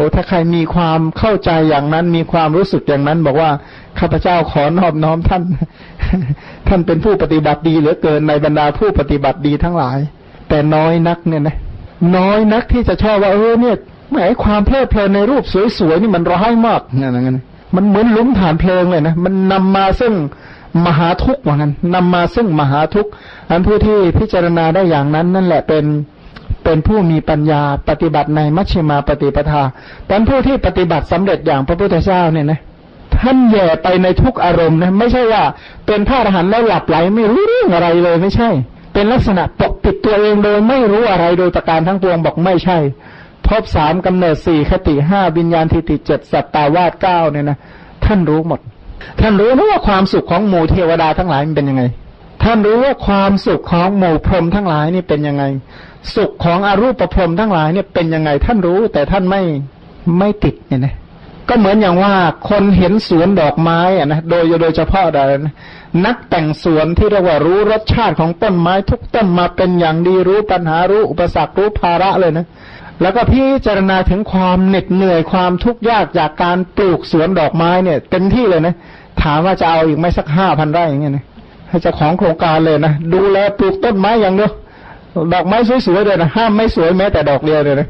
อ้ถ้าใครมีความเข้าใจอย่างนั้น มีความรู้สึกอย่างนั้น บอกว่าข้าพเจ้าขอนอบน้อมท่าน ท่านเป็นผู้ปฏิบัติดีเหลือเกินในบรรดาผู้ปฏิบัติดีทั้งหลาย แต่น้อยนักเนี่ยนะน้อยนักที่จะชอบว่าเออเนี่ยหมายความเพลิดเพลินในรูปสวยๆนี่มันร้ายมากเนี่ยนะมันเหมือนลุ้มฐานเพลิงเลยนะมันนำมาซึ่งมหาทุกข์ว่างั้นนำมาซึ่งมหาทุกข์อันผู้ที่พิจารณาได้อย่างนั้นนั่นแหละเป็น เป็นผู้มีปัญญาปฏิบัติในมัชฌิมาปฏิปทาเป็นผู้ที่ปฏิบัติสำเร็จอย่างพระพุทธเจ้าเนี่ยนะท่านแย่ไปในทุกอารมณ์นะไม่ใช่ว่า เป็นพระอรหันต์แล้วหลับไหลไม่รู้เรื่องอะไรเลยไม่ใช่ เป็นลักษณะปกปิดตัวเองโดยไม่รู้อะไรโดยประการทั้งปวงบอกไม่ใช่พบสามกำเนิดสี่คติห้าวิญญาณทิฏฐิเจ็ดสัตตาวาสเก้าเนี่ยนะท่านรู้หมด ท่านรู้นะว่าความสุขของหมู่เทวดาทั้งหลายมันเป็นยังไง ท่านรู้ว่าความสุขของหมู่พรหมทั้งหลายนี่เป็นยังไง สุขของอรูปพรมทั้งหลายเนี่ยเป็นยังไงท่านรู้ แต่ท่านไม่ไม่ติดเนี่ยนะก็เหมือนอย่างว่าคนเห็นสวนดอกไม้อะนะโดยโดยเฉพาะอะไรนะนักแต่งสวนที่เรียกว่ารู้รสชาติของต้นไม้ทุกต้นมาเป็นอย่างดีรู้ปัญหารู้อุปสรรครู้ภาระเลยนะแล้วก็พิจารณาถึงความเหน็ดเหนื่อยความทุกข์ยากจากการปลูกสวนดอกไม้เนี่ยเต็มที่เลยนะถามว่าจะเอาอีกไม่สักห้าพันไร่อย่างเงี้ยนะให้เจ้าของโครงการเลยนะดูแลปลูกต้นไม้อย่างเดียว ดอกไม้สวยๆเลยนะห้ามไม่สวยแม้แต่ดอกเดียวเลยนะ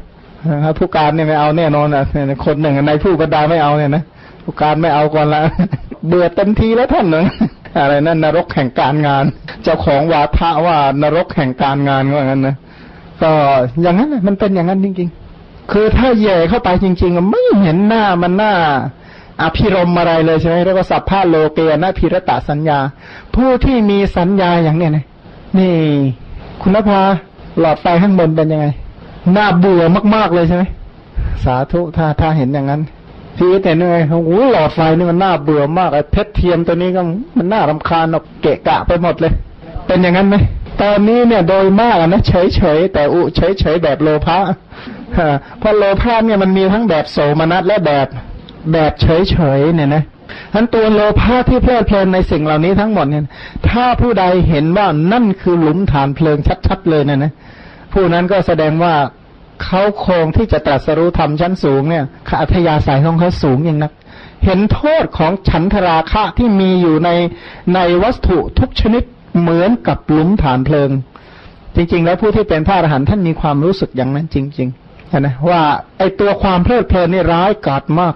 ครับผู้การเนี่ยไม่เอาแน่นอนนะคนหนึ่งในผู้บรรดาไม่เอาเนี่ยนะผู้การไม่เอาก่อนละเบื่อเต็มทีแล้วท่านหนึ่งอะไรนั่นนรกแห่งการงาน เจ้าของวาทะว่านรกแห่งการงานว่างั้นนะก็อย่างนั้นมันเป็นอย่างนั้นจริง ๆ คือถ้าแย่เข้าไปจริงๆไม่เห็นหน้ามันหน้าอภิรมอะไรเลยใช่ไหมเรียกว่าสัพพะโลเกนะพิรตะสัญญา ผู้ที่มีสัญญาอย่างเนี้ยนะนี่ คุณนภาหลอดไฟข้างบนเป็นยังไง หน้าเบื่อมาก ๆ เลยใช่ไหมสาธุถ้าถ้าเห็นอย่างนั้นพี่แต่เนื่ยโอ้โหหลอดไฟนี่มันน่าเบื่อมากไอ้เพชรเทียมตัวนี้ก็มันน่ารำคาญออกเกะกะไปหมดเลย เป็นอย่างนั้นไหมตอนนี้เนี่ยโดยมากนะเฉยเฉยแต่อุเฉยเฉยแบบโลภะเพราะโลภะเนี่ยมันมีทั้งแบบโสมนัสและแบบแบบเฉยเฉยเนี่ยนะ ทั้นตัวโลภะที่เพลิดเพลินในสิ่งเหล่านี้ทั้งหมดเนี่ย ถ้าผู้ใดเห็นว่านั่นคือหลุมฐานเพลิงชัดๆเลยเนี่ยนะ ผู้นั้นก็แสดงว่าเขาคงที่จะตรัสรู้ธรรมชั้นสูงเนี่ยอัธยาศัยของเขาสูงอย่างนัก เห็นโทษของฉันทราคะที่มีอยู่ในในวัตถุทุกชนิดเหมือนกับหลุมฐานเพลิง จริง ๆ แล้วผู้ที่เป็นพระอรหันต์ท่านมีความรู้สึกอย่างนั้นจริงๆนะว่าไอตัวความเพลิดเพลินนี่ร้ายกาจมาก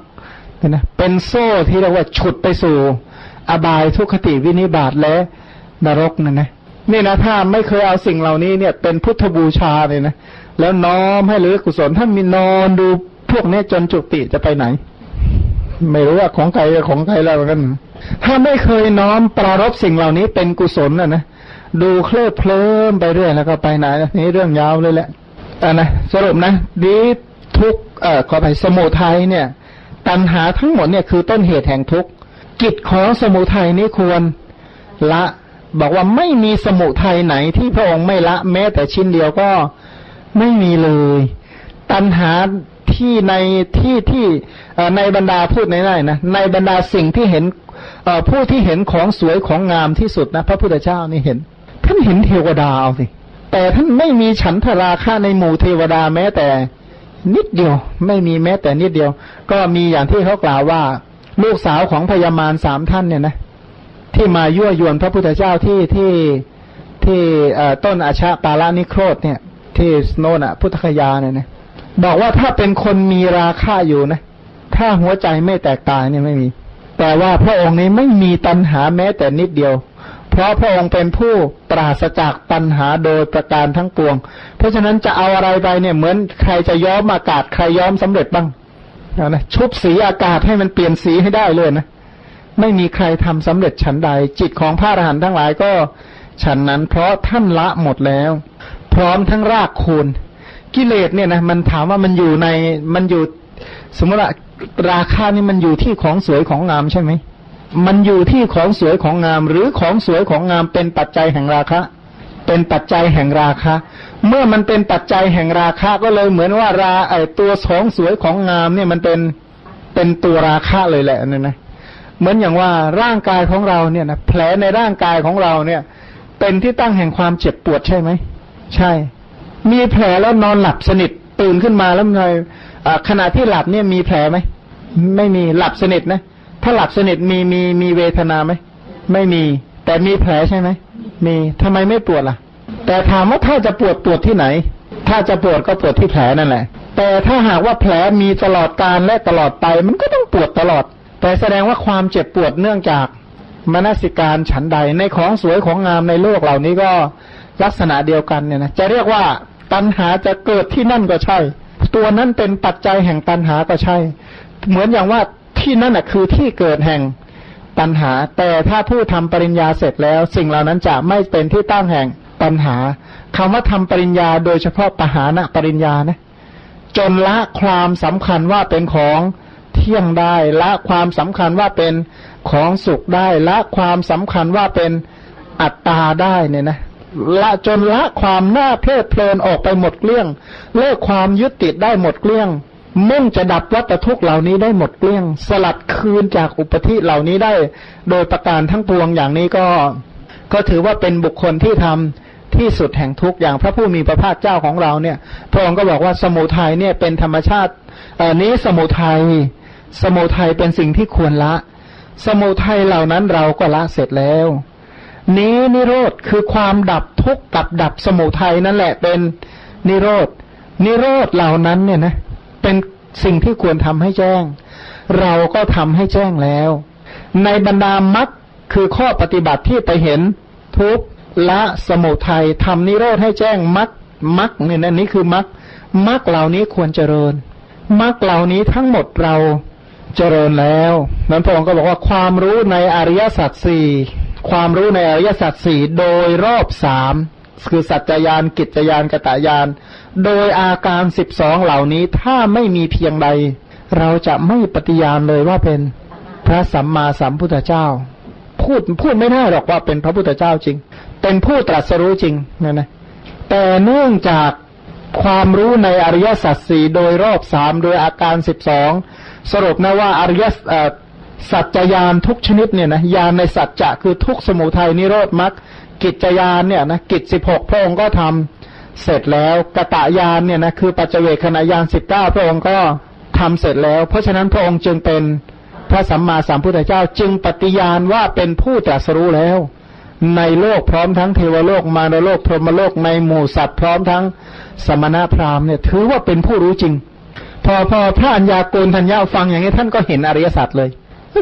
นะเป็นโซ่ที่เรียกว่าฉุดไปสู่ อบายทุกขติวินิบาตและนรกนั่นนะนี่นะถ้าไม่เคยเอาสิ่งเหล่านี้เนี่ย เป็นพุทธบูชาเลยนะแล้วน้อมให้หรือกุศลท่านมีนอนดูพวกนี้จนจุติจะไปไหน ไม่รู้ว่าของใครของใครแล้วกัน ถ้าไม่เคยน้อมปรารบสิ่งเหล่านี้เป็นกุศลนะนะดูเคลิบเพลิมไปเรื่อยแล้วก็ไปไหนนี่เรื่องยาวเลยแหละอ่านะสรุปนะดีทุกเอ่อขอไปสมุทัยเนี่ย ตัณหาทั้งหมดเนี่ยคือต้นเหตุแห่งทุกข์กิจของสมุทัยนี้ควรละบอกว่าไม่มีสมุทัยไหนที่พระองค์ไม่ละ แม้แต่ชิ้นเดียวก็ไม่มีเลย ตัณหาที่ในที่ที่ในบรรดาพูดในๆนะในบรรดาสิ่งที่เห็นผู้ที่เห็นของสวยของงามที่สุดนะ พระพุทธเจ้านี่เห็น ท่านเห็นเทวดาเอาสิแต่ท่านไม่มีฉันทราคะในหมู่เทวดาแม้แต่ นิดเดียว ไม่มีแม้แต่นิดเดียว ก็มีอย่างที่เขากล่าวว่า ลูกสาวของพญามารสามท่านเนี่ยนะที่มายั่วยวนพระพุทธเจ้าที่ที่ที่ต้นอาชาปาลานิโครธเนี่ย ที่โน่นอะพุทธคยาเนี่ยนะบอกว่าถ้าเป็นคนมีราคาอยู่นะ ถ้าหัวใจไม่แตกตายเนี่ยไม่มี แต่ว่าพระองค์นี้ไม่มีตัณหาแม้แต่นิดเดียว เพราะพระองค์เป็นผู้ปราศจากตัณหาโดยประการทั้งปวง เพราะฉะนั้นจะเอาอะไรไปเนี่ยเหมือนใครจะย้อมอากาศใครย้อมสำเร็จบ้างนะชุบสีอากาศให้มันเปลี่ยนสีให้ได้เลยนะไม่มีใครทำสำเร็จฉันใด จิตของพระอรหันต์ทั้งหลายก็ฉันนั้นเพราะท่านละหมดแล้ว พร้อมทั้งรากโคนกิเลสเนี่ยนะมันถามว่ามันอยู่ในมันอยู่ สมมติราคานี่มันอยู่ที่ของสวยของงามใช่ไหม มันอยู่ที่ของสวยของงาม หรือของสวยของงามเป็นปัจจัยแห่งราคะ เป็นปัจจัยแห่งราคะ เมื่อมันเป็นปัจจัยแห่งราคะก็เลยเหมือนว่าราไอตัวของสวยของงามเนี่ยมันเป็นเป็นตัวราคะเลยแหละนี่ยนะเหมือนอย่างว่าร่างกายของเราเนี่ยนะแผลในร่างกายของเราเนี่ย เป็นที่ตั้งแห่งความเจ็บปวดใช่ไหมใช่ มีแผลแล้วนอนหลับสนิทตื่นขึ้นมาแล้วไงขณะที่หลับเนี่ยมีแผลไหมไม่มีหลับสนิทนะ ถ้าหลับสนิทมีมีมีเวทนาไหมไม่มี แต่มีแผลใช่ไหมมีทำไมไม่ปวดล่ะ แต่ถามว่าถ้าจะปวดปวดที่ไหน ถ้าจะปวดก็ปวดที่แผลนั่นแหละ แต่ถ้าหากว่าแผลมีตลอดการและตลอดไป มันก็ต้องปวดตลอด แต่แสดงว่าความเจ็บปวดเนื่องจากมนสิการฉันใดในของสวยของงามในโลกเหล่านี้ก็ลักษณะเดียวกันเนี่ยนะจะเรียกว่าตัณหาจะเกิดที่นั่นก็ใช่ ตัวนั้นเป็นปัจจัยแห่งตัณหาก็ใช่ เหมือนอย่างว่า ที่นั่นน่ะคือที่เกิดแห่งตัณหา แต่ถ้าผู้ทำปริญญาเสร็จแล้ว สิ่งเหล่านั้นจะไม่เป็นที่ตั้งแห่งตัณหาคำว่าทำปริญญาโดยเฉพาะปหานะปริญญานะจนละความสำคัญว่าเป็นของเที่ยงได้ละความสำคัญว่าเป็นของสุขได้ละความสำคัญว่าเป็นอัตตาได้เนี่ยนะละจนละความน่าเพลิดเพลินออกไปหมดเกลี้ยง เลิกความยึดติดได้หมดเกลี้ยง มุ่งจะดับวัฏทุกเหล่านี้ได้หมดเกลี้ยง สลัดคืนจากอุปธิเหล่านี้ได้ โดยประการทั้งปวงอย่างนี้ก็ ก็ถือว่าเป็นบุคคลที่ทำที่สุดแห่งทุกอย่างพระผู้มีพระภาคเจ้าของเราเนี่ยพระองค์ก็บอกว่าสมุทัยเนี่ยเป็นธรรมชาติอันนี้สมุทัยสมุทัยเป็นสิ่งที่ควรละ สมุทัยเหล่านั้นเราก็ละเสร็จแล้ว นี้นิโรธคือความดับทุกข์กับดับสมุทัยนั่นแหละเป็นนิโรธนิโรธเหล่านั้นเนี่ยนะ เป็นสิ่งที่ควรทำให้แจ้ง เราก็ทำให้แจ้งแล้ว ในบรรดามรรคคือข้อปฏิบัติที่ไปเห็นทุกละสมุทัยทำนิโรธให้แจ้งมรรคมรรคเนี่ยนั่นนี่คือมรรคมรรคเหล่านี้ควรเจริญมรรคเหล่านี้ทั้งหมดเราเจริญแล้วนั้นพระองค์ก็บอกว่าความรู้ในอริยสัจสี่ความรู้ในอริยสัจสี่โดยรอบสาม คือสัจจยานกิจยานกตายาน โดยอาการสิบสองเหล่านี้ถ้าไม่มีเพียงใด เราจะไม่ปฏิญาณเลยว่าเป็นพระสัมมาสัมพุทธเจ้า พูดพูดไม่ได้หรอกว่าเป็นพระพุทธเจ้าจริง เป็นผู้ตรัสรู้จริงนะนะแต่เนื่องจากความรู้ในอริยสัจสี่โดยรอบสามโดยอาการสิบสองสรุปนะว่าอริยสัจจยานทุกชนิดเนี่ยนะยานในสัจจะคือทุกสมุทัยนิโรธมรรค กิจยานเนี่ยนะกิจสิบหกพระองค์ก็ทำเสร็จแล้วกะตะยานเนี่ยนะคือปัจเจเวคณะยานสิบเก้าพระองค์ก็ทำเสร็จแล้ว เพราะฉะนั้นพระองค์จึงเป็นพระสัมมาสัมพุทธเจ้าจึงปฏิญาณว่าเป็นผู้ตรัสรู้แล้ว ในโลกพร้อมทั้งเทวโลกมารโลกพรหมโลกในหมู่สัตว์พร้อมทั้งสมณพราหมณ์เนี่ยถือว่าเป็นผู้รู้จริง พอพอพระัญญาโกณทัญญาฟังอย่างนี้ท่านก็เห็นอริยสัจเลย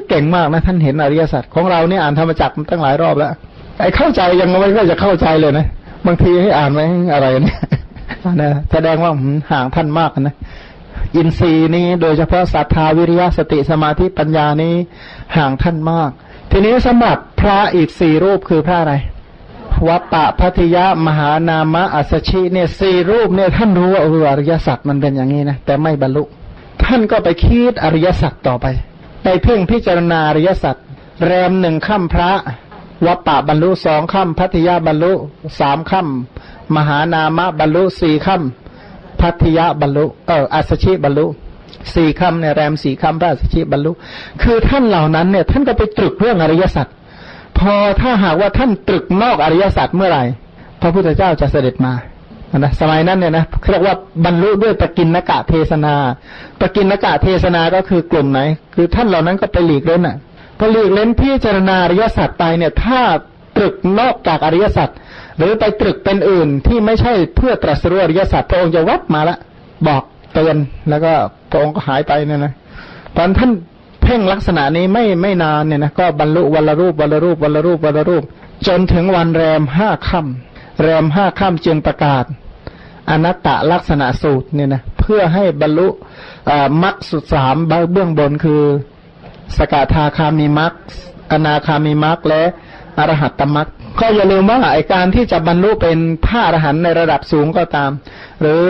เก่งมากนะท่านเห็นอริยสัจของเราเนี่ยอ่านธรรมจักรตั้งหลายรอบแล้ว ไอ้เข้าใจยังไม่ก็จะเข้าใจเลยนะบางทีให้อ่านไว้อะไรเนี่ยนะแสดงว่าห่างท่านมากนะอินทรีย์นี้โดยเฉพาะศรัทธาวิริยะสติสมาธิปัญญานี้ห่างท่านมาก ทีนี้สมบัติพระอีกสี่รูปคือพระอะไรวัปปะพัทยะมหานามะอัสชิเนี่ยสี่รูปเนี่ยท่านรู้ว่าอออริยสัจมันเป็นอย่างนี้นะแต่ไม่บรรลุ ท่านก็ไปคิดอริยสัจต่อไป ไปเพ่งพิจารณาอริยสัจแรมหนึ่งค่ำพระ วัปปะบรรลุสองค่ำพัทยาบรรลุสามค่ำมหานามะบรรลุสี่ค่ำพัทยาบรรลุเอออัสชิบรรลุสี่คำเนี่ยแรมสี่คำพระอัสชิบรรลุ คือท่านเหล่านั้นเนี่ยท่านก็ไปตรึกเรื่องอริยสัจพอถ้าหากว่าท่านตรึกนอกอริยสัจเมื่อไหร่ พระพุทธเจ้าจะเสด็จมานะสมัยนั้นเนี่ยนะเรียกว่าบรรลุด้วยปกินนกะเทศนาปกินนกะเทศนาก็คือกลุ่มไหน คือท่านเหล่านั้นก็ไปหลีกเล่นอะ พอหลีกเล่นพิจารณาอริยสัจไปเนี่ยถ้าตรึกนอกจากอริยสัจหรือไปตรึกเป็นอื่นที่ไม่ใช่เพื่อตรัสรู้อริยสัจพระองค์จะวัดมาละ บอกเตือนแล้วก็พระองค์ก็หายไปเนี่ยนะตอนท่านเพ่งลักษณะนี้ไม่ไม่นานเนี่ยนะก็บรรลุวันละรูปวันละรูปวันละรูปวันละรูป จนถึงวันแรมห้าค่ำแรมห้าค่ำจึงประกาศ อนัตตลักษณะสูตรเนี่ยนะเพื่อให้บรรลุมรรคสุดสามเบื้องบนคือ สกทาคามีมรรคอนาคามีมรรคและอรหัตตมรรคก็อย่าลืมว่าไอการที่จะบรรลุเป็นพระอรหันต์ในระดับสูงก็ตาม หรือ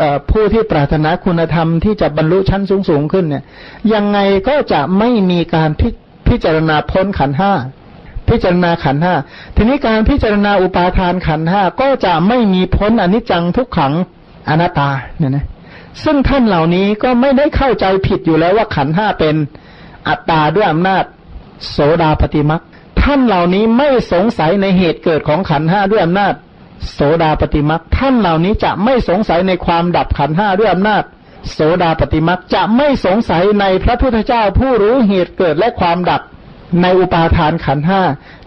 อผู้ที่ปรารถนาคุณธรรมที่จะบรรลุชั้นสูงสูงขึ้นเนี่ย ยังไงก็จะไม่มีการพิพจารณาพ้นขันห้าพิจารณาขันห้าทีนี้การพิจารณาอุปาทานขันห้าก็จะไม่มีพ้นอนิจจังทุกขังอนัตตาเนี่ยนะซึ่งท่านเหล่านี้ก็ไม่ได้เข้าใจผิดอยู่แล้วว่าขันห้าเป็น อัตตาด้วยอำนาจ โสดาปฏิมักท่านเหล่านี้ไม่สงสัยในเหตุเกิดของขันห้าด้วยอำนาจ โสดาปฏิมักท่านเหล่านี้จะไม่สงสัยในความดับขันห้าด้วยอำนาจ โสดาปฏิมักจะไม่สงสัยในพระพุทธเจ้าผู้รู้เหตุเกิดและความดับในอุปาทานขันห้า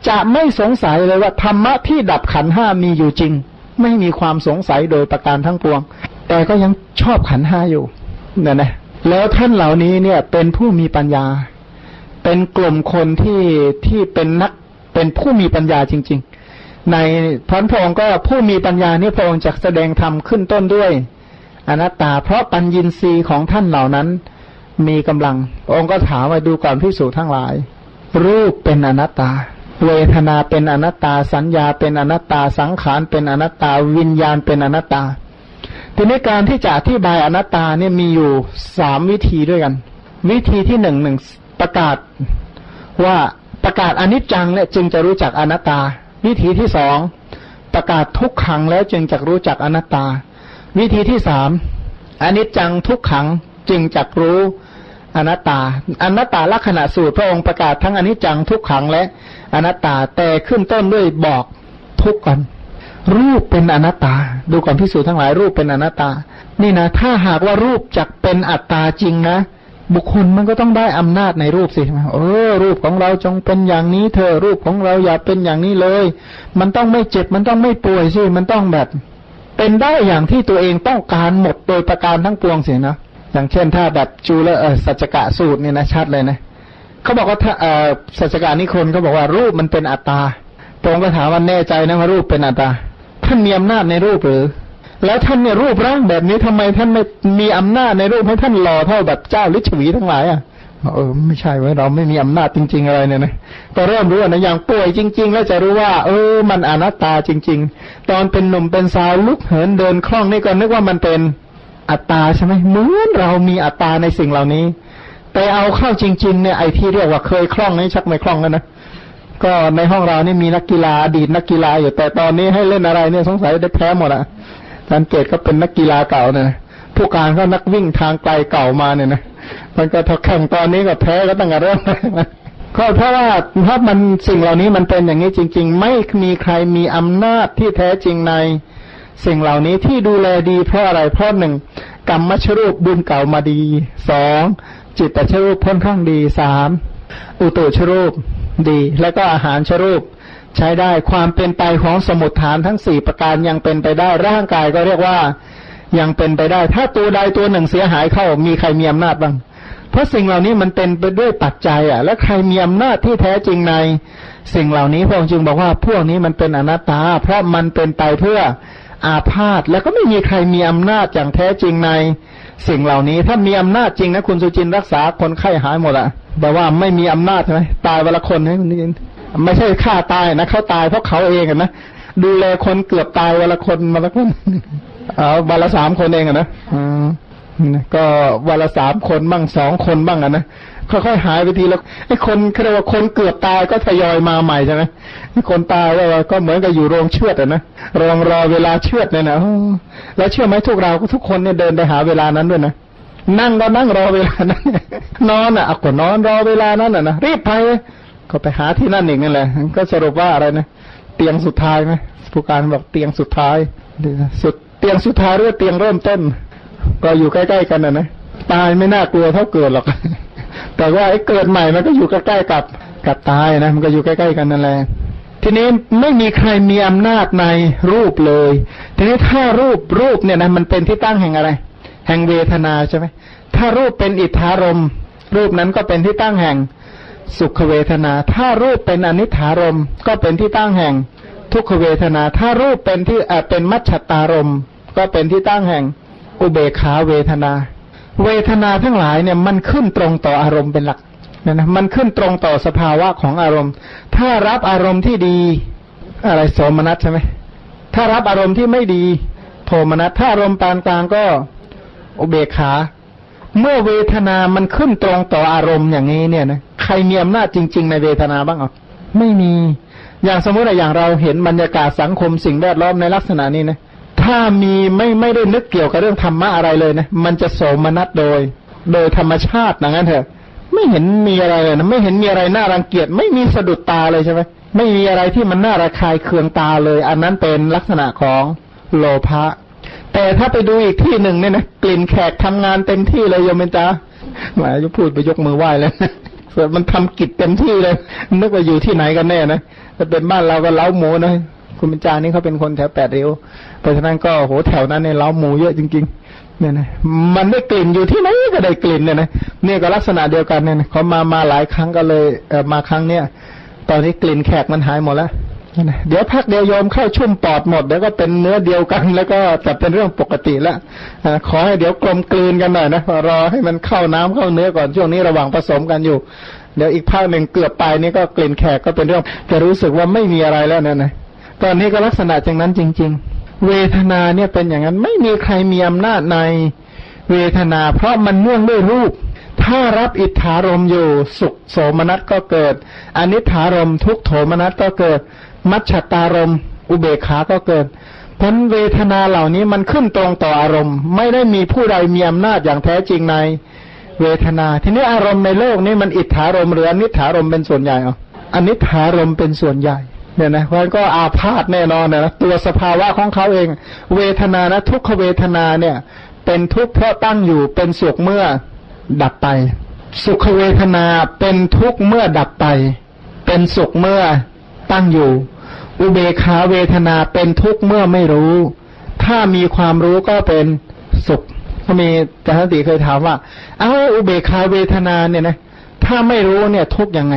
จะไม่สงสัยเลยว่าธรรมะที่ดับขันห้ามีอยู่จริง ไม่มีความสงสัยโดยประการทั้งปวง แต่ก็ยังชอบขันห้าอยู่เนี่ยนะ แล้วท่านเหล่านี้เนี่ยเป็นผู้มีปัญญา เป็นกลุ่มคนที่ที่เป็นนักเป็นผู้มีปัญญาจริง ๆ ในพระพองค์ก็ผู้มีปัญญานี่พระองค์จะแสดงธรรมขึ้นต้นด้วยอนัตตา เพราะปัญญินทรีย์ของท่านเหล่านั้น มีกำลัง องค์ก็ถามมาดูก่อนพิสูจทั้งหลาย รูปเป็นอนัตตา เวทนาเป็นอนัตตา สัญญาเป็นอนัตตา สังขารเป็นอนัตตา วิญญาณเป็นอนัตตา ทีนี้การที่จะอธิบายอนัตตาเนี่ยมีอยู่สามวิธีด้วยกัน วิธีที่หนึ่งหนึ่งประกาศว่าประกาศอนิจจังเนี่ยจึงจะรู้จักอนัตตา วิธีที่สองประกาศทุกขังแล้วจึงจะรู้จักอนัตตา วิธีที่สามอนิจจังทุกขังจึงจะรู้อนัตตา อนัตตาลักษณะสูตรพระองค์ประกาศทั้งอนิจจังทุกขังและอนัตตาแต่ขึ้นต้นด้วยบอกทุกก่อน รูปเป็นอนัตตา ดูก่อนพิสูจน์ทั้งหลายรูปเป็นอนัตตา นี่นะ ถ้าหากว่ารูปจักเป็นอัตตาจริงนะ บุคคลมันก็ต้องได้อำนาจในรูปสิเออรูปของเราจงเป็นอย่างนี้เธอรูปของเราอย่าเป็นอย่างนี้เลย มันต้องไม่เจ็บมันต้องไม่ป่วยสิมันต้องแบบ เป็นได้อย่างที่ตัวเองต้องการหมดโดยประการทั้งปวงเสียนะอย่างเช่นถ้าแบบจูเลอสัจกะสูตรเนี่ยนะชัดเลยนะเขาบอกว่าถ้าสัจกะนิคนเขาบอกว่ารูปมันเป็นอัตตาตรงก็ถามว่าแน่ใจนะว่ารูปเป็นอัตตา ท่านมีอำนาจในรูปหรือ แล้วท่านเนี่ยรูปร่างแบบนี้ทำไมท่านไม่มีอำนาจในรูปให้ท่านหล่อเท่าแบบเจ้าลิชวีทั้งหลายอะเออไม่ใช่ไว้เราไม่มีอำนาจจริง ๆ อะไรเนี่ยนะก็เริ่มรู้นะอย่างป่วยจริง ๆ แล้วจะรู้ว่า เออ มันอนัตตาจริง ๆ ตอนเป็นหนุ่มเป็นสาวลุกเหินเดินคล่องนี่ก็นึกว่ามันเป็นอัตตาใช่ไหมเหมือนเรามีอัตตาในสิ่งเหล่านี้ แต่เอาเข้าจริง ๆ เนี่ยไอ้ที่เรียกว่าเคยคล่องนี่ชักไม่คล่องแล้วนะ ก็ในห้องเรานี่มีนักกีฬาอดีตนักกีฬาอยู่แต่ตอนนี้ให้เล่นอะไรเนี่ยสงสัยได้แพ้หมดอะท่านเกตก็เป็นนักกีฬาเก่าเนี่ยผู้การก็นักวิ่งทางไกลเก่ามาเนี่ยนะมันก็ถ้าแข่งตอนนี้ก็แพ้ก็ตั้งแต่เริ่มก็เพราะว่าเพรามันสิ่งเหล่านี้มันเป็นอย่างนี้จริง ๆ ไม่มีใครมีอำนาจที่แท้จริงในสิ่งเหล่านี้ที่ดูแลดีเพราะอะไรเพราะหนึ่งกรรมมชรูปบุญเก่ามาดีสองจิตตชรูปพ้นข้างดีสามอุตุชรูป ดี แล้วก็อาหารชรูปใช้ได้ความเป็นไปของสมุดฐานทั้งสี่ประการยังเป็นไปได้ร่างกายก็เรียกว่ายังเป็นไปได้ ถ้าตัวใดตัวหนึ่งเสียหายเข้ามีใครมีอำนาจบ้าง เพราะสิ่งเหล่านี้มันเป็นไปด้วยปัจจัยอะ และใครมีอำนาจที่แท้จริงใน สิ่งเหล่านี้พระองค์จึงบอกว่าพวกนี้มันเป็นอนัตตา เพราะมันเป็นไปเพื่ออาพาธแล้วก็ไม่มีใครมีอำนาจอย่างแท้จริงใน สิ่งเหล่านี้ถ้ามีอำนาจจริงนะคุณสุจินรักษาคนไข้หายหมดอะ แบบว่าไม่มีอำนาจใช่ไหมตายวันละคนนะคุณนี่ไม่ใช่ฆ่าตายนะเขาตายเพราะเขาเองนะดูแลคนเกือบตายวันละคนวันละคนเอาวันละสามคนเองอะนะอืมก็วันละสามคนบ้างสองคนบ้างอะนะค่อยๆหายไปทีแล้วไอ้คนเรียกว่าคนเกือบตายก็ทยอยมาใหม่ใช่ไหมคนตายว่าก็เหมือนกับอยู่โรงเชือดอะนะรองรอเวลาเชือดเนี่ยนะแล้วเชื่อไหมทุกเราทุกคนเนี่ยเดินไปหาเวลานั้นด้วยนะ นั่งก็นั่งรอเวลานั้นนอนอะก็นอนรอเวลานั้นอะนะรีบไปก็ไปหาที่นั่นเองนั่นแหละ ก็สรุปว่าอะไรนะเตียงสุดท้ายไหมผู้การบอกเตียงสุดท้ายสุดเตียงสุดท้ายหรือเตียงเริ่มต้น ก็อยู่ใกล้ๆกันนะนะตายไม่น่ากลัวเท่าเกิดหรอก แต่ว่าไอ้เกิดใหม่มันก็อยู่ใกล้ๆกับกับตายนะ มันก็อยู่ใกล้ๆกันนั่นแหละทีนี้ไม่มีใครมีอำนาจในรูปเลย ทีนี้ถ้ารูปรูปเนี่ยนะมันเป็นที่ตั้งแห่งอะไร แห่งเวทนาใช่ไหมถ้ารูปเป็นอิทธารม รูปนั้นก็เป็นที่ตั้งแห่งสุขเวทนา ถ้ารูปเป็นอนิถารม ก็เป็นที่ตั้งแห่งทุกขเวทนา ถ้ารูปเป็นที่เป็นมัจฉตารม ก็เป็นที่ตั้งแห่งอุเบขาเวทนา เวทนาทั้งหลายเนี่ยมันขึ้นตรงต่ออารมณ์เป็นหลักนะนะมันขึ้นตรงต่อสภาวะของอารมณ์ ถ้ารับอารมณ์ที่ดี อะไรโสมนัสใช่ไหมถ้ารับอารมณ์ที่ไม่ดี โทมนัสถ้าอารมณ์ปานกลางก็ อุเบกขา เมื่อเวทนามันขึ้นตรงต่ออารมณ์อย่างนี้เนี่ยนะใครมีอำนาจจริง ๆ ในเวทนาบ้างอะไม่มี อย่างสมมติอย่างเราเห็นบรรยากาศสังคมสิ่งแวดล้อมในลักษณะนี้นะถ้ามีไม่ไม่ได้นึกเกี่ยวกับเรื่องธรรมะอะไรเลยนะมันจะโสมนัสโดย โดยธรรมชาติอย่างนั้นเถอะ ไม่เห็นมีอะไรเลยนะไม่เห็นมีอะไรน่ารังเกียจไม่มีสะดุดตาเลยใช่ไหมไม่มีอะไรที่มันน่าระคายเคืองตาเลย อันนั้นเป็นลักษณะของโลภะ แต่ถ้าไปดูอีกที่หนึ่งเนี่ยนะกลิ่นแขกทำงานเต็มที่เลยโยมเป็นจ้าหมายจะพูดไปยกมือไหว้แล้วส่วนมันทำกิจเต็มที่เลยนึกว่าอยู่ที่ไหนกันแน่นะถ้าเป็นบ้านเราก็เล้าหมูนะคุณบรรจานี่เขาเป็นคนแถวแปดริ้วเพราะฉะนั้นก็โหแถวนั้นเนี่ยเล้าหมูเยอะจริง ๆ เนี่ยนะมันได้กลิ่นอยู่ที่ไหนก็ได้กลิ่นเนี่ยนะเนี่ยก็ลักษณะเดียวกันเนี่ยเขามามาหลายครั้งก็เลยเออมาครั้งเนี้ยตอนนี้กลิ่นแขกมันหายหมดแล้ว เดี๋ยวพักเดียวโยมเข้าชุ่มปอดหมดเดี๋ยวก็เป็นเนื้อเดียวกัน แล้วก็จะเป็นเรื่องปกติแล้วขอให้เดี๋ยวกลมกลืนกันหน่อยนะรอให้มันเข้าน้ำเข้าเนื้อก่อนช่วงนี้ระหว่างผสมกันอยู่ เดี๋ยวอีกภาคหนึ่งเกือบไปนี่ก็กลิ่นแขกก็เป็นเรื่อง จะรู้สึกว่าไม่มีอะไรแล้วเนี่ยนะตอนนี้ก็ลักษณะอย่างนั้นจริง ๆ เวทนาเนี่ยเป็นอย่างนั้นไม่มีใครมีอำนาจในเวทนา เพราะมันเนื่องด้วยรูปถ้ารับอิทธารมอยู่สุขโสมนัสก็เกิดอนิถารมทุกโทมนัสก็เกิด มัชตารมอุเบกขาก็เกิดพันเวทนาเหล่านี้มันขึ้นตรงต่ออารมณ์ ไม่ได้มีผู้ใดมีอำนาจอย่างแท้จริงในเวทนา ทีนี้อารมณ์ในโลกนี้มันอิทธารมหรืออนิถารมเป็นส่วนใหญ่อะอนิถารมเป็นส่วนใหญ่เนี่ยนะเพราะก็อาพาธแน่นอนนะตัวสภาวะของเขาเอง เวทนานะทุกขเวทนาเนี่ย เป็นทุกข์เพราะตั้งอยู่เป็นสุขเมื่อดับไป สุขเวทนาเป็นทุกข์เมื่อดับไป เป็นสุขเมื่อ ตั้งอยู่ อุเบกขาเวทนาเป็นทุกข์เมื่อไม่รู้ ถ้ามีความรู้ก็เป็นสุขก็มีจันติเคยถามว่า เอาอุเบกขาเวทนาเนี่ยนะถ้าไม่รู้เนี่ยทุกข์ยังไง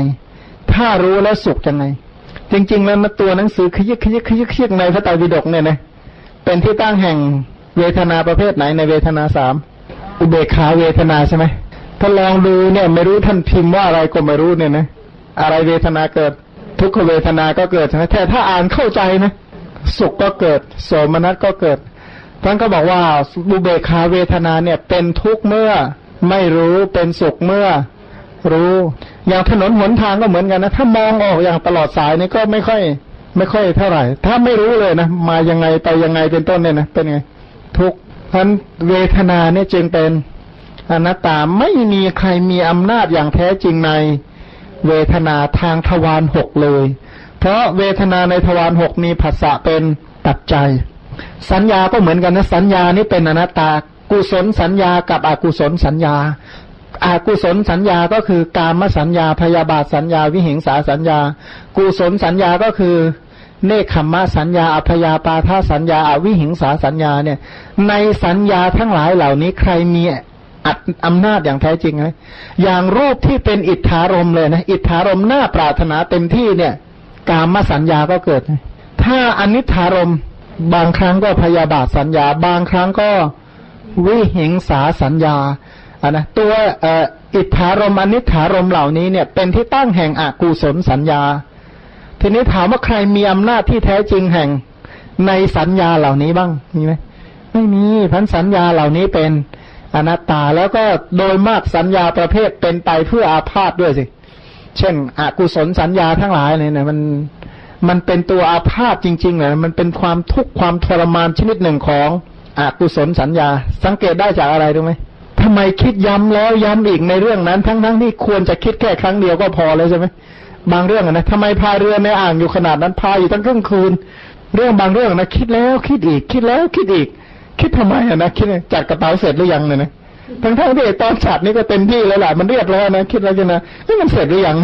ถ้ารู้แล้วสุขยังไง จริง ๆ แล้วมาตัวหนังสือขยิกขยิกขยิกขยิกในพระไตรปิฎกเนี่ยนะเป็นที่ตั้งแห่งเวทนาประเภทไหนในเวทนาสามอุเบกขาเวทนาใช่ไหมถ้าลองดูเนี่ย ไม่รู้ท่านพิมพ์ว่าอะไรก็ไม่รู้เนี่ยนะอะไรเวทนาเกิด ทุกขเวทนาก็เกิดใช่ไหมแต่ถ้าอ่านเข้าใจนะสุขก็เกิด โสมนัสก็เกิดท่านก็บอกว่าบุเบคาเวทนาเนี่ย เป็นทุกข์เมื่อไม่รู้เป็นสุขเมื่อรู้ อย่างถนนหนทางก็เหมือนกันนะถ้ามองออกอย่างตลอดสายนี่ก็ไม่ค่อย ไม่ค่อยเท่าไหร่ ถ้าไม่รู้เลยนะมายังไงไปยังไงเป็นต้นเนี่ยนะเป็นไง ทุกข์พันเวทนาเนี่ยจึงเป็นอนัตตาไม่มีใครมีอำนาจอย่างแท้จริงใน เวทนาทางทวารหกเลย เพราะเวทนาในทวารหกมีภาษะเป็นตัดใจสัญญาก็เหมือนกันนะสัญญานี่เป็นอนัตตากุศลสัญญากับอกุศลสัญญาอากุศลสัญญาก็คือการมสัญญาพยาบาทสัญญา วิหิงสาสัญญา กุศลสัญญาก็คือเนคขมมะสัญญาอัพยาปาทาสัญญาอวิหิงสาสัญญาเนี่ย ในสัญญาทั้งหลายเหล่านี้ใครมี อัดอำนาจอย่างแท้จริงไหมอย่างรูปที่เป็นอิทธารมเลยนะ อิทธารมหน้าปรารถนาเต็มที่เนี่ย กามสัญญาก็เกิด ถ้าอนิธารมบางครั้งก็พยาบาทสัญญา บางครั้งก็วิหิงสาสัญญาอะนะตัวอิทธารมอนิธารมเหล่านี้เนี่ย เป็นที่ตั้งแห่งอกุศลสัญญา ทีนี้ถามว่าใครมีอำนาจที่แท้จริงแห่งในสัญญาเหล่านี้บ้างมีไหมไม่มีพันสัญญาเหล่านี้เป็น อนัตตาแล้วก็โดยมากสัญญาประเภทเป็นไปเพื่ออาพาธด้วยสิ เช่น อกุศลสัญญาทั้งหลายเนี่ยนะมันมันเป็นตัวอาพาธจริงๆเลยมันเป็นความทุกข์ความทรมานชนิดหนึ่งของอกุศลสัญญา สังเกตได้จากอะไรรู้ไหมทำไมคิดย้ำแล้วย้ำอีกในเรื่องนั้น ทั้งๆที่ควรจะคิดแค่ครั้งเดียวก็พอเลยใช่ไหมบางเรื่องนะทำไมพาเรือในอ่างอยู่ขนาดนั้นพาอยู่ตั้งครึ่งคืน เรื่องบางเรื่องนะคิดแล้วคิดอีก คิดแล้วคิดอีก คิดทำไมอะนะคิดจัดกระเป๋าเสร็จหรือยังเนี่ยนะทั้งทั้งที่ตอนจัดนี่ก็เต็มที่แล้วแหละมันเรียบร้อยนะคิดแล้วจะนะนี่มันเสร็จหรือยัง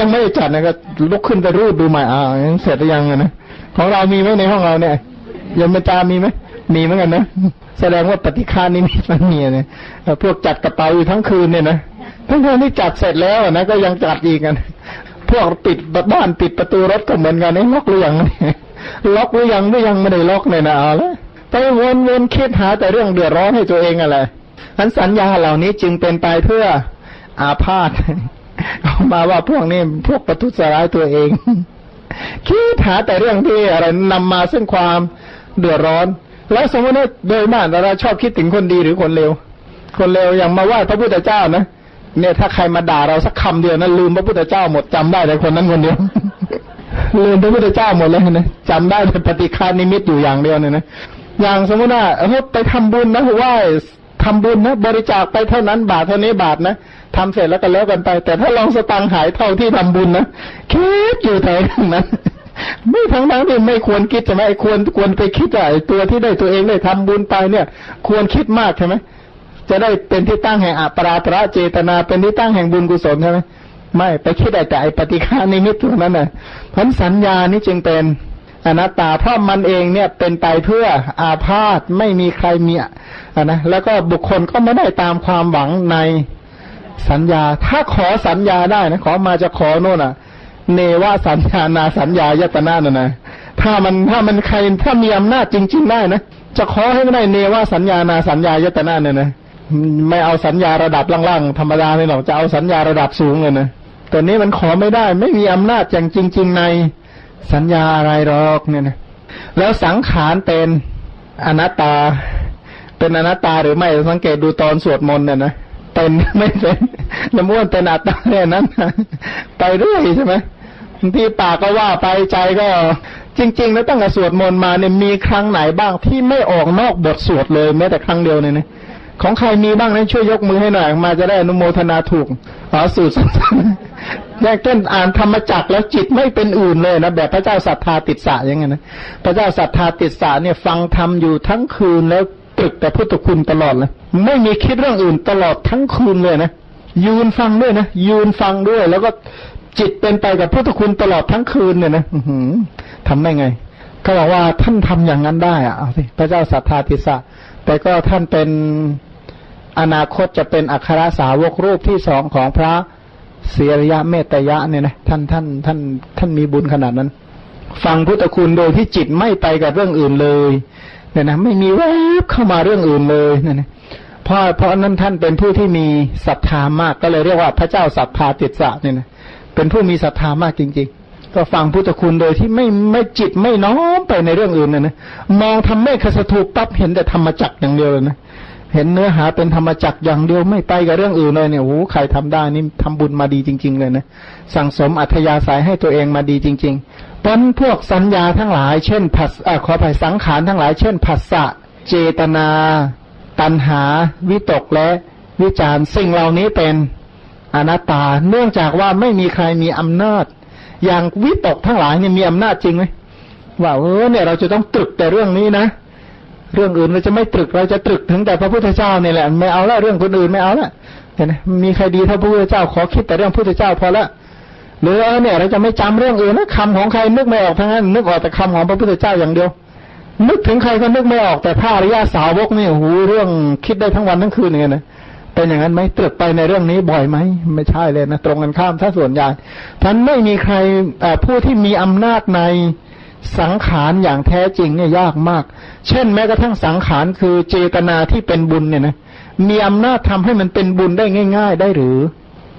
ยังไม่ได้จัดนะก็ลุกขึ้นไปรูดดูใหม่อ่าเสร็จหรือยังนะของเรามีไหมในห้องเราเนี่ยยังไม่จามีไหมมีเหมือนกันนะแสดงว่าปฏิคานี่มีมันมีเนี่ยพวกจัดกระเป๋าอยู่ทั้งคืนเนี่ยนะทั้งทั้งที่จัดเสร็จแล้วนะก็ยังจัดอีกกันพวกปิดบ้านปิดประตูรถก็เหมือนกันนี่ล็อกหรือยังล็อกหรือยังหรือยังไม่ได้ล็อกเลยนะเอาละ ไปวนวนคิดหาแต่เรื่องเดือดร้อนให้ตัวเองอะไรนั้นสัญญาเหล่านี้จึงเป็นไปเพื่ออาพาธเอามาว่าพวกนี้พวกประทุษร้ายตัวเอง คิดหาแต่เรื่องที่อะไรนำมาซึ่งความเดือดร้อน แล้วสมมติว่าโดยมากเราชอบคิดถึงคนดีหรือคนเลว คนเลวอย่างมาว่าพระพุทธเจ้านะ เนี่ยถ้าใครมาด่าเราสักคำเดียวนะลืมพระพุทธเจ้าหมดจำได้แต่คนนั้นคนเดียวลืมพระพุทธเจ้าหมดเลยนะจำได้แต่ปฏิฆานิมิตอยู่อย่างเดียวเนี่ยนะ อย่างสมมติว่าเฮ้ยไปทำบุญนะไหว้ทำบุญนะบริจาคไปเท่านั้นบาทเท่านี้บาทนะทำเสร็จแล้วก็แล้วกันไป แต่ถ้าลองสตังหายเท่าที่ทำบุญนะคิดอยู่แต่นั้นไม่ทั้งนั้นที่ไม่ควรคิดใช่ไหมควรควรไปคิดว่าไอ้ตัวที่ได้ตัวเองได้ทำบุญไปเนี่ย ควรคิดมากใช่ไหมจะได้เป็นที่ตั้งแห่งอัปราระเจตนาเป็นที่ตั้งแห่งบุญกุศลใช่ไหมไม่ไปคิดแต่ไอ้ปฏิฆานิมิตตัวนั้นน่ะพันสัญญานี้จึงเป็น อนัตตาเพราะมันเองเนี่ยเป็นไปเพื่ออาพาธไม่มีใครมีอะนะแล้วก็บุคคลก็ไม่ได้ตามความหวังในสัญญา ถ้าขอสัญญาได้นะขอมาจะขอโน่นอะ เนวสัญญานาสัญญายตนาน่ะนะถ้ามันถ้ามันใครถ้ามีอำนาจจริง ๆ ได้นะจะขอให้ไม่ได้เนวสัญญานาสัญญายตนาเนี่ยนะไม่เอาสัญญาระดับล่างๆธรรมดาเลยหรอกจะเอาสัญญาระดับสูงเลยนะแต่นี้มันขอไม่ได้ ไม่มีอำนาจอย่างจริง ๆ ใน สัญญาอะไรหรอกเนี่ยนะแล้วสังขารเป็นอนัตตา เป็นอนัตตาหรือไม่สังเกตดูตอนสวดมนต์เนี่ยนะเป็นไม่เป็นน้ำม้วนเป็นอัตตาเนี่ยนั้นไปเรื่อยใช่ไหมที่ปากก็ว่าไปใจก็จริงๆ แล้วตั้งแต่สวดมนต์มาเนี่ยมีครั้งไหนบ้างที่ไม่ออกนอกบทสวดเลยแม้แต่ครั้งเดียวเนี่ยนะของใครมีบ้างนะช่วยยกมือให้หน่อยมาจะได้อนุโมทนาถูกขอสูตรสั้นๆแยกเต้นอ่านธรรมจักแล้วจิตไม่เป็นอื่นเลยนะแบบพระเจ้าศรัทธาติดสะอย่างเงี้ยนะพระเจ้าศรัทธาติดสะเนี่ยฟังธรรมอยู่ทั้งคืนแล้วตรึกแต่พุทธคุณตลอดเลยไม่มีคิดเรื่องอื่นตลอดทั้งคืนเลยนะยืนฟังด้วยนะยืนฟังด้วย แล้วก็จิตเป็นไปกับพุทธคุณตลอดทั้งคืนเนี่ยนะทำได้ไงเขาบอกว่าท่านทำอย่างนั้นได้อะเอาสิพระเจ้าศรัทธาติสะ แต่ก็ท่านเป็นอนาคตจะเป็นอัครสาวกรูปที่สองของพระ เสียระยะเมตยะเนี่ยนะท่านท่านท่านท่านมีบุญขนาดนั้น ฟังพุทธคุณโดยที่จิตไม่ไปกับเรื่องอื่นเลยเนี่ยนะไม่มีแวบเข้ามาเรื่องอื่นเลยเนี่ยนะเพราะเพราะนั้นท่านเป็นผู้ที่มีศรัทธามากก็เลยเรียกว่าพระเจ้าศรัทธาติดสะเนี่ยนะเป็นผู้มีศรัทธามากจริง ๆ ก็ฟังพุทธคุณโดยที่ไม่ไม่จิตไม่น้อมไปในเรื่องอื่นนะนะมองทำไม่คสถูปปั๊บเห็นแต่ธรรมจักอย่างเดียวเลยนะ เห็นเนื้อหาเป็นธรรมจักอย่างเดียวไม่ไปกับเรื่องอื่นเลยเนี่ยโอ้ใครทำได้นี่ทำบุญมาดีจริง ๆ เลยนะสั่งสมอัธยาศัยให้ตัวเองมาดีจริงๆเพราะพวกสัญญาทั้งหลายเช่นผัสขอภัยสังขารทั้งหลายเช่นผัสสะเจตนา ตัณหา วิตกและวิจารสิ่งเหล่านี้เป็นอนัตตา เนื่องจากว่าไม่มีใครมีอำนาจ อย่างวิตกทั้งหลายเนี่ยมีอำนาจจริงไหมว่าเออเนี่ยเราจะต้องตรึกแต่เรื่องนี้นะ เรื่องอื่นเราจะไม่ตรึกเราจะตรึกถึงแต่พระพุทธเจ้านี่แหละไม่เอาละเรื่องคนอื่นไม่เอาละเห็นไหมมีใครดีเท่าพระพุทธเจ้าขอคิดแต่เรื่องพระพุทธเจ้าพอละหรือเนี่ยเราจะไม่จำเรื่องอื่นนะคำของใครนึกไม่ออกทั้งนั้นนึกออกแต่คำของพระพุทธเจ้าอย่างเดียว นึกถึงใครก็นึกไม่ออกแต่พระอริยาสาวกนี่หูเรื่องคิดได้ทั้งวันทั้งคืนอย่างเงี้ยนะเป็นอย่างนั้นไหมตรึกไปในเรื่องนี้บ่อยไหมไม่ใช่เลยนะตรงกันข้ามถ้าส่วนใหญ่ท่านไม่มีใครผู้ที่มีอำนาจใน สังขารอย่างแท้จริงเนี่ยยากมาก เช่นแม้กระทั่งสังขารคือเจตนาที่เป็นบุญเนี่ยนะมีอำนาจทำให้มันเป็นบุญได้ง่าย ๆ ได้หรือ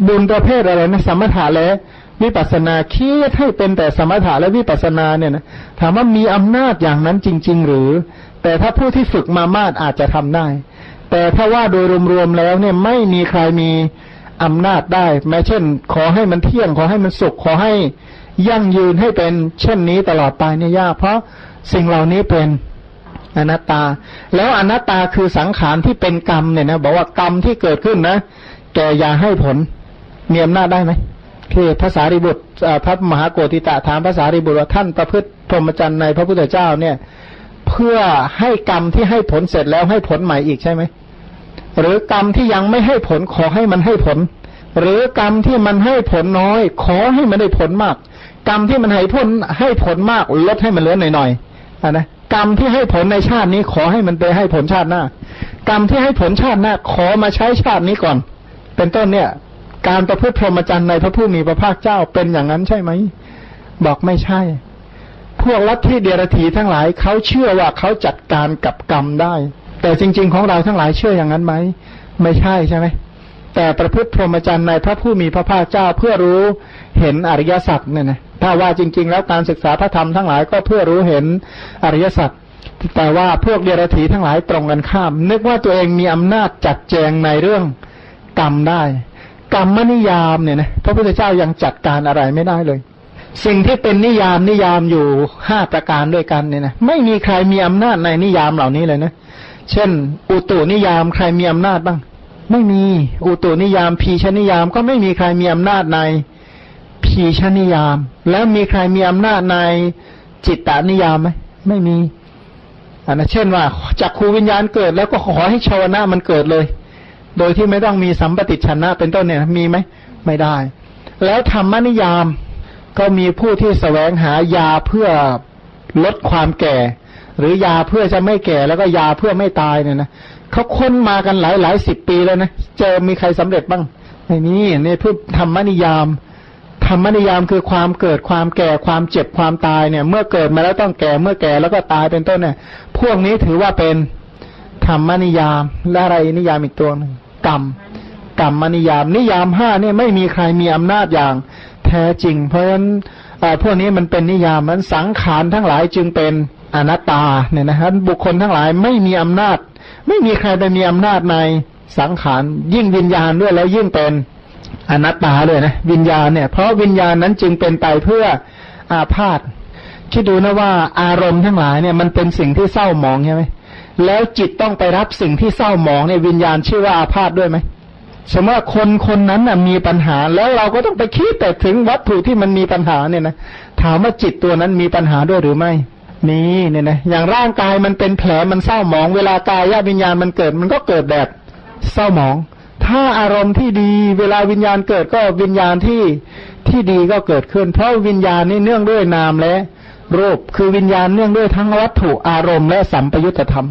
บุญประเภทอะไรนะสมถะและวิปัสนาคิดให้เป็นแต่สมถะและวิปัสนาเนี่ยนะถามว่ามีอำนาจอย่างนั้นจริง ๆ หรือ แต่ถ้าผู้ที่ฝึกมามากอาจจะทำได้ แต่ถ้าว่าโดยรวมๆแล้วเนี่ยไม่มีใครมี อำนาจได้ แม้เช่น ขอให้มันเที่ยง ขอให้มันสุข ขอให้ยั่งยืนให้เป็น เช่นนี้ตลอดไปเนี่ยยาก เพราะสิ่งเหล่านี้เป็นอนัตตา แล้วอนัตตาคือสังขารที่เป็นกรรมเนี่ยนะบอกว่ากรรมที่เกิดขึ้นนะแกอย่าให้ผลมีอำนาจได้ไหมคือภาษาริบุตรพระมหาโกติตะถามภาษาริบุตรว่าท่านประพฤติพรหมจรรย์ในพระพุทธเจ้าเนี่ย เพื่อให้กรรมที่ให้ผลเสร็จแล้วให้ผลใหม่อีกใช่ไหม หรือกรรมที่ยังไม่ให้ผลขอให้มันให้ผล หรือกรรมที่มันให้ผลน้อย ขอให้มันได้ผลมาก กรรมที่มันให้ผลให้ผลมากลดให้มันเหลือหน่อยๆนะกรรมที่ให้ผลในชาตินี้ขอให้มันไปให้ผลชาติหน้า กรรมที่ให้ผลชาติหน้า ขอมาใช้ชาตินี้ก่อน เป็นต้นเนี่ย การประพฤติพรหมจรรย์ในพระผู้มีพระภาคเจ้าเป็นอย่างนั้นใช่ไหมบอกไม่ใช่ พวกลัทธิเดรถีทั้งหลายเขาเชื่อว่าเขาจัดการกับกรรมได้ แต่จริง ๆ ของเราทั้งหลายเชื่ออย่างนั้นไหมไม่ใช่ใช่ไหมแต่ประพฤติพรหมจรรย์ในพระผู้มีพระภาคเจ้าเพื่อรู้เห็นอริยสัจเนี่ยนะถ้าว่าจริง ๆ แล้วการศึกษาพระธรรมทั้งหลายก็เพื่อรู้เห็นอริยสัจแต่ว่าพวกเดรัจฉีทั้งหลายตรงกันข้าม นึกว่าตัวเองมีอำนาจจัดแจงในเรื่องกรรมได้ กรรมนิยามเนี่ยนะพระพุทธเจ้ายังจัดการอะไรไม่ได้เลย สิ่งที่เป็นนิยามนิยามอยู่ห้าประการด้วยกันเนี่ยนะไม่มีใครมีอำนาจในนิยามเหล่านี้เลยนะ เช่น อุตุนิยามใครมีอำนาจบ้าง ไม่มีอุตุนิยามพีชนิยามก็ไม่มีใครมีอำนาจในพีชนิยาม แล้วมีใครมีอำนาจในจิตตานิยามไหมไม่มีอันนะเช่นว่าจากครูวิญญาณเกิดแล้วก็ขอให้ชาวนะมันเกิดเลย โดยที่ไม่ต้องมีสัมปติชนะเป็นต้นเนี่ยมีไหมไม่ได้ แล้วธรรมนิยามก็มีผู้ที่สแสวงหายาเพื่อลดความแก่ หรือยาเพื่อจะไม่แก่แล้วก็ยาเพื่อไม่ตายเนี่ยนะเขาค้นมากันหลายหลายสิบปีแล้วนะเจอมีใครสำเร็จบ้างในนี้ในพูดธรรมนิยามธรรมนิยามคือความเกิดความแก่ความเจ็บความตายเนี่ย เมื่อเกิดมาแล้วต้องแก่เมื่อแก่แล้วก็ตายเป็นต้นเนี่ย พวกนี้ถือว่าเป็นธรรมนิยามและอะไรนิยามอีกตัวหนึ่งกรรมกรรมนิยาม นิยามห้าเนี่ยไม่มีใครมีอำนาจอย่างแท้จริง เพราะฉะนั้นพวกนี้มันเป็นนิยามมันสังขารทั้งหลายจึงเป็น อนัตตาเนี่ยนะครับบุคคลทั้งหลายไม่มีอำนาจ ไม่มีใครไปมีอำนาจในสังขารยิ่งวิญญาณด้วยแล้วยิ่งเป็นอนัตตาเลยนะวิญญาณเนี่ยเพราะวิญญาณนั้นจึงเป็นไปเพื่ออาพาธคิดดูนะว่าอารมณ์ทั้งหลายเนี่ยมันเป็นสิ่งที่เศร้าหมองใช่ไหมแล้วจิตต้องไปรับสิ่งที่เศร้าหมองเนี่ยวิญญาณชื่อว่าอาพาธด้วยไหมสมมติว่าคนคนนั้นน่ะมีปัญหาแล้วเราก็ต้องไปคิดแต่ถึงวัตถุที่มันมีปัญหาเนี่ยนะถามว่าจิตตัวนั้นมีปัญหาด้วยหรือไม่ มีเนี่ยนะอย่างร่างกายมันเป็นแผลมันเศร้าหมอง เวลากายญาวิญญาณมันเกิด มันก็เกิดแบบเศร้าหมอง ถ้าอารมณ์ที่ดีเวลาวิญญาณเกิดก็วิญญาณที่ที่ดีก็เกิดขึ้น เพราะวิญญาณนี่เนื่องด้วยนามและรูปคือวิญญาณเนื่องด้วยทั้งวัตถุอารมณ์และสัมปยุตธรรม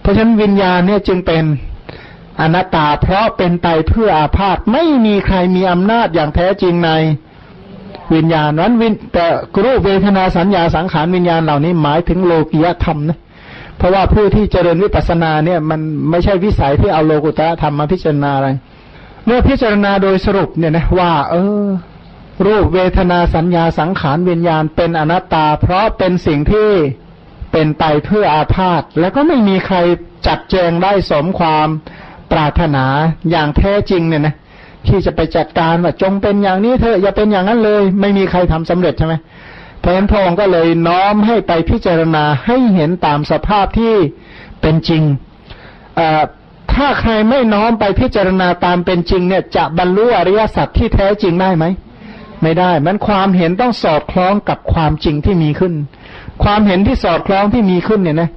เพราะฉะนั้นวิญญาณเนี่ยจึงเป็นอนัตตาเพราะเป็นไปเพื่ออาพาธไม่มีใครมีอำนาจอย่างแท้จริงใน วิญญาณนั้นวินแต่รูปเวทนาสัญญาสังขารวิญญาณเหล่านี้หมายถึงโลกียธรรมนะเพราะว่าผู้ที่เจริญวิปัสสนาเนี่ยมันไม่ใช่วิสัยที่เอาโลกุตระธรรมมาพิจารณาอะไร เมื่อพิจารณาโดยสรุปเนี่ยนะว่า เออ รูปเวทนาสัญญาสังขารวิญญาณเป็นอนัตตา เพราะเป็นสิ่งที่เป็นไปเพื่ออาพาธแล้วก็ไม่มีใครจัดแจงได้สมความปรารถนาอย่างแท้จริงเนี่ยนะ ที่จะไปจัดการว่าจงเป็นอย่างนี้เถอะอย่าเป็นอย่างนั้นเลย ไม่มีใครทำสำเร็จใช่ไหมเพราะฉะนั้นพระองค์ก็เลยน้อมให้ไปพิจารณาให้เห็นตามสภาพที่เป็นจริงถ้าใครไม่น้อมไปพิจารณาตามเป็นจริง เนี่ย จะบรรลุอริยสัจที่แท้จริงได้ไหมไม่ได้ มันความเห็นต้องสอดคล้องกับความจริงที่มีขึ้น ความเห็นที่สอดคล้องที่มีขึ้นเนี่ยนะ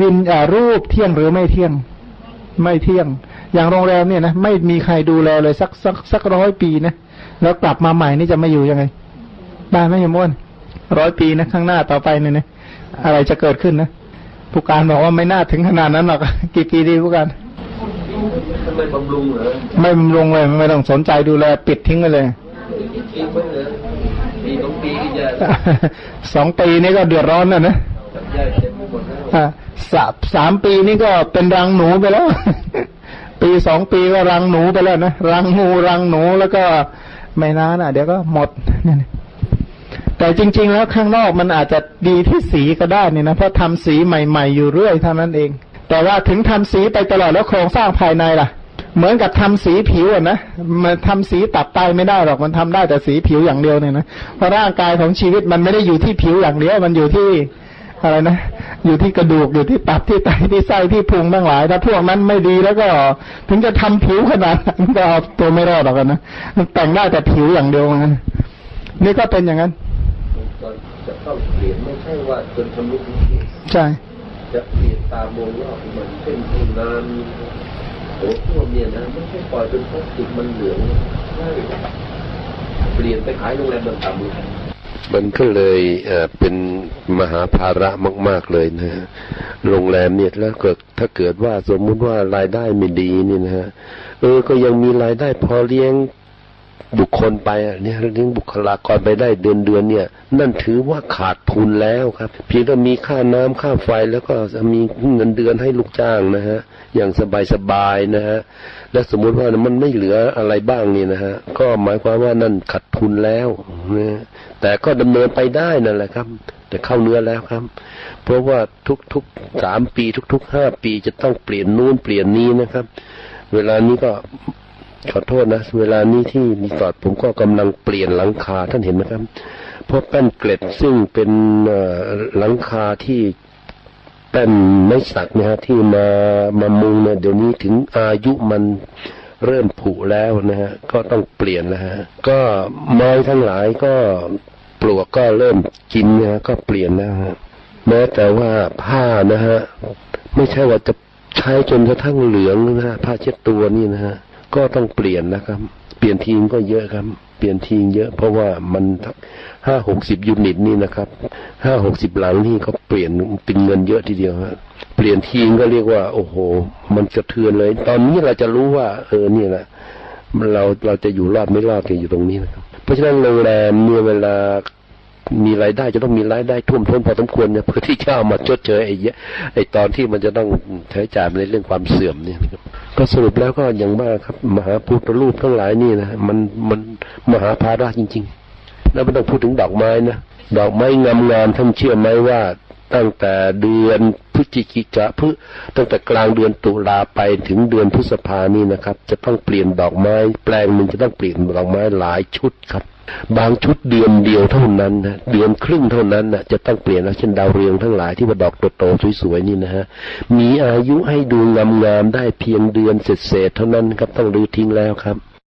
วินรูปเที่ยงหรือไม่เที่ยง ไม่เที่ยง อย่างโรงแรมเนี่ยนะไม่มีใครดูแลเลยสักสักสักร้อยปีนะแล้วกลับมาใหม่นี่จะไม่อยู่ยังไงได้ไหมยมวนร้อยปีนะข้างหน้าต่อไปเนี่ยนะอะไรจะเกิดขึ้นนะผู้การบอกว่าไม่น่าถึงขนาดนั้นหรอกกี่ปีดีผู้การไม่บำรุงเหรอไม่บำรุงเลยไม่ต้องสนใจดูแลปิดทิ้งไปเลยสองปีนี้ก็เดือดร้อนนะนะสามปีนี้ก็เป็นรังหนูไปแล้ว ปีสองปีก็รังหนูไปแล้วนะรังงูรังหนูแล้วก็ไม่นานอะ เดี๋ยวก็หมดเนี่ยแต่จริง ๆ แล้วข้างนอกมันอาจจะดีที่สีก็ได้นี่นะเพราะทำสีใหม่ ๆ อยู่เรื่อยเท่านั้นเอง แต่ว่าถึงทำสีไปตลอดแล้วโครงสร้างภายในล่ะ เหมือนกับทำสีผิวอะนะมันทำสีตับไตไม่ได้หรอกมันทำได้แต่สีผิวอย่างเดียวเนี่ยนะเพราะร่างกายของชีวิตมันไม่ได้อยู่ที่ผิวอย่างเดียวมันอยู่ที่ อะไรนะ อยู่ที่กระดูกอยู่ที่ตับที่ไตที่ไส้ที่พุงทั้งหลาย ถ้าพวกนั้นไม่ดีแล้วก็ถึงจะทำผิวขนาดนั้นก็เอาตัวไม่รอดหรอกนะมันแต่งได้แต่ผิวอย่างเดียวงั้นนี่ก็เป็นอย่างนั้นจะต้องเปลี่ยนไม่ใช่ว่าจนทำลุกใช่จะเปลี่ยนตามองรอบมันเป็นห้องน้ำโอ้พวกเนี่ยนะไม่ใช่ปล่อยเป็นพลาสติกมันเหลืองใช่เปลี่ยนไปขายโรงแรมมันต่ำ มันก็เลยเเป็นมหาภาระมาก ๆเลยนะฮะโรงแรมเนี่ยแล้วเกิดถ้าเกิดว่าสมมุติว่ารายได้ไม่ดีนี่นะฮะเออก็ยังมีรายได้พอเลี้ยง บุคคลไปอะเนี่ยเลี้ยงบุคลากรไปได้เดือนเดือนเนี่ย นั่นถือว่าขาดทุนแล้วครับเพียงแต่มีค่าน้ำค่าไฟแล้วก็จะมีเงินเดือนให้ลูกจ้างนะฮะอย่างสบายๆนะฮะและสมมุติว่ามันไม่เหลืออะไรบ้างนี่นะฮะก็หมายความว่านั่นขาดทุนแล้วนะแต่ก็ดำเนินไปได้นั่นแหละครับ แต่เข้าเนื้อแล้วครับ เพราะว่าทุกๆสามปี ทุกๆห้าปีจะต้องเปลี่ยนนู่นเปลี่ยนนี้นะครับ เวลานี้ก็ ขอโทษนะ เวลานี้ที่รีสอร์ทผมก็กำลังเปลี่ยนหลังคาท่านเห็นไหมครับเพราะแป้นเกล็ดซึ่งเป็นหลังคาที่แป้นไม้สักนะฮะที่มามามุงเนี่ยเดี๋ยวนี้ถึงอายุมันเริ่มผุแล้วนะฮะก็ต้องเปลี่ยนแล้วฮะก็ไม้ทั้งหลายก็ปลวกก็เริ่มกินนะฮะก็เปลี่ยนแล้วฮะแม้แต่ว่าผ้านะฮะไม่ใช่ว่าจะใช้จนกระทั่งเหลืองนะฮะผ้าเช็ดตัวนี่นะฮะ ก็ต้องเปลี่ยนนะครับ เปลี่ยนทีงก็เยอะครับ เปลี่ยนทีงเยอะ เพราะว่ามันห้าหกสิบยูนิตนี่นะครับห้าหกสิบหลังนี่เขาเปลี่ยนเป็นเงินเยอะทีเดียวฮะเปลี่ยนทีงก็เรียกว่า โอ้โห มันสะเทือนเลย ตอนนี้เราจะรู้ว่า เออนี่แหละเราเราจะอยู่รอดไม่รอดกันอยู่ตรงนี้นะครับ เพราะฉะนั้นโรงแรมเนี่ยเวลา มีรายได้จะต้องมีรายได้ท่วมท้นพอสมควรเนี่ยเพื่อที่จะเอามาชดเชยไอ้เยไอ้ตอนที่มันจะต้องใช้จ่ายในเรื่องความเสื่อมเนี่ยก็สรุปแล้วก็อย่างมากครับ มหาพุทธรูปทั้งหลายนี่นะมันมันมหาภาระจริง ๆ แล้วไม่ต้องพูดถึงดอกไม้นะดอกไม้งามงามท่านเชื่อไหมว่าตั้งแต่เดือน พฤศจิกาพฤตั้งแต่กลางเดือนตุลาไปถึงเดือนพฤษภานี่นะครับ จะต้องเปลี่ยนดอกไม้ แปลงหนึ่งจะต้องเปลี่ยนดอกไม้หลายชุดครับ บางชุดเดือนเดียวเท่านั้นนะเดือนครึ่งเท่านั้นนะจะต้องเปลี่ยนแล้วเช่นดาวเรืองทั้งหลายที่ว่าดอกโตๆสวยๆนี่นะฮะมีอายุให้ดูงามๆได้เพียงเดือนเศษๆเท่านั้นครับต้องรื้อทิ้งแล้วครับ